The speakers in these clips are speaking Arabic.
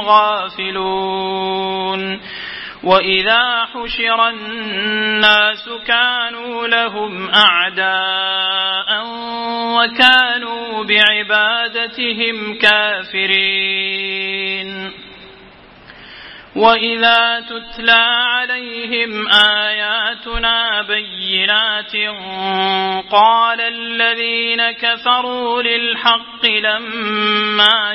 غافلون وإذا حشر الناس كانوا لهم أعداء وكانوا بعبادتهم كافرين وإذا تتلى عليهم آياتنا بينات قال الذين كفروا للحق لما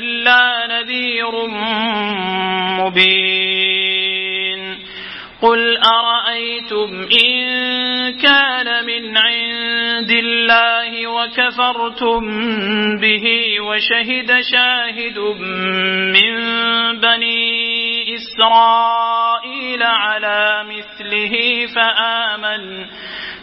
إلا نذير مبين. قل أرأيتم إن كان من عند الله وكفرتم به وشهد شاهد من بني إسرائيل على مثله فآمن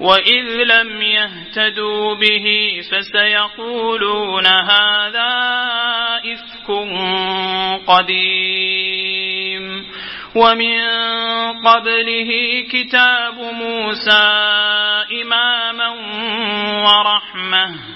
وإذ لم يهتدوا به فسيقولون هذا إفك قديم ومن قبله كتاب موسى إماما ورحمة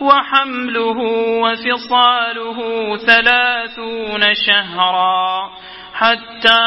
وحمله وفصاله ثلاثون شهرا حتى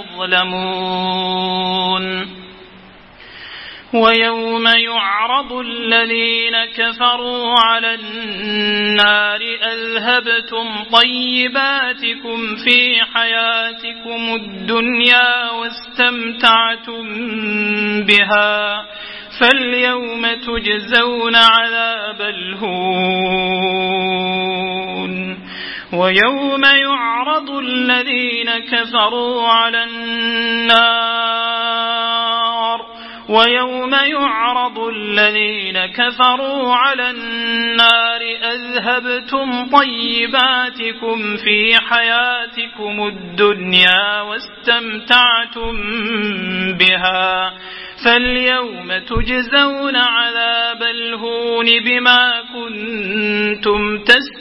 ويوم يعرض الذين كفروا على النار أذهبتم طيباتكم في حياتكم الدنيا واستمتعتم بها فاليوم تجزون عذاب الهون. ويوم يعرض الذين كفروا على النار ويوم يعرض الذين كفروا على النار أذهبتم طيباتكم في حياتكم الدنيا واستمتعتم بها فاليوم تجزون عذاب الهون بما كنتم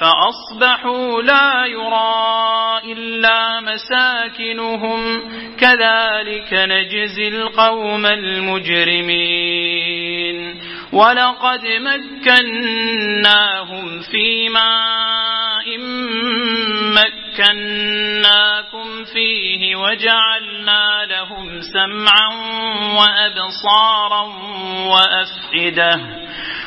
فأصبحوا لا يرى إلا مساكنهم. كذلك نجزي القوم المجرمين. ولقد مكناهم في ماء مكناكم فيه وجعلنا لهم سمعا وأبصارا وأفئدة.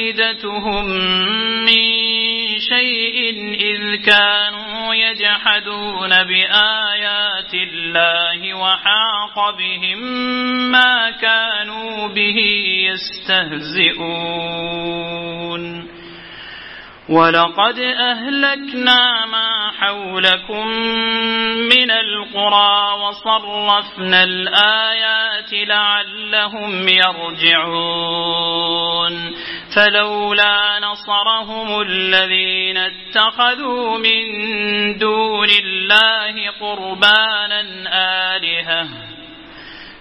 أفئدتهم من شيء إذ كانوا يجحدون بآيات الله وحاق بهم ما كانوا به يستهزئون. ولقد أهلكنا ما حولكم من القرى وصرفنا الآيات لعلهم يرجعون فلولا نصرهم الذين اتخذوا من دون الله قربانا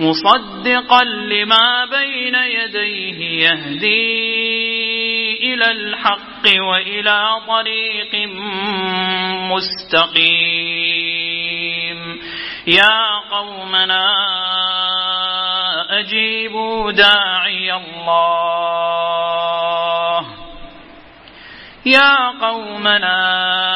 مصدقا لما بين يديه يهدي إلى الحق وإلى طريق مستقيم. يا قومنا أجيبوا داعي الله. يا قومنا